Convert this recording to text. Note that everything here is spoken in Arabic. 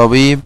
الطبيب